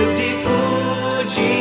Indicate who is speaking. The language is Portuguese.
Speaker 1: tudo e pude.